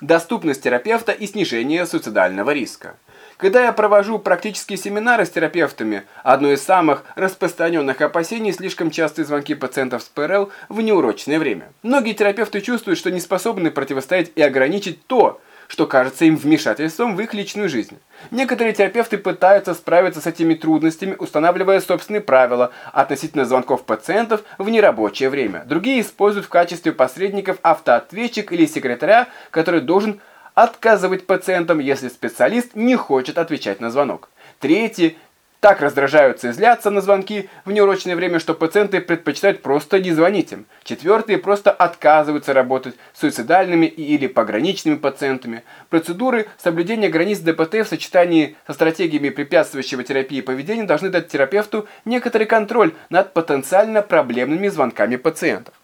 доступность терапевта и снижение суицидального риска. Когда я провожу практические семинары с терапевтами, одно из самых распространенных опасений – слишком частые звонки пациентов с ПРЛ в неурочное время. Многие терапевты чувствуют, что не способны противостоять и ограничить то, что кажется им вмешательством в их личную жизнь. Некоторые терапевты пытаются справиться с этими трудностями, устанавливая собственные правила относительно звонков пациентов в нерабочее время. Другие используют в качестве посредников автоответчик или секретаря, который должен отказывать пациентам, если специалист не хочет отвечать на звонок. Третьи так раздражаются и злятся на звонки в неурочное время, что пациенты предпочитают просто не звонить им. Четвертые просто отказываются работать с суицидальными или пограничными пациентами. Процедуры соблюдения границ ДПТ в сочетании со стратегиями препятствующего терапии поведения должны дать терапевту некоторый контроль над потенциально проблемными звонками пациентов.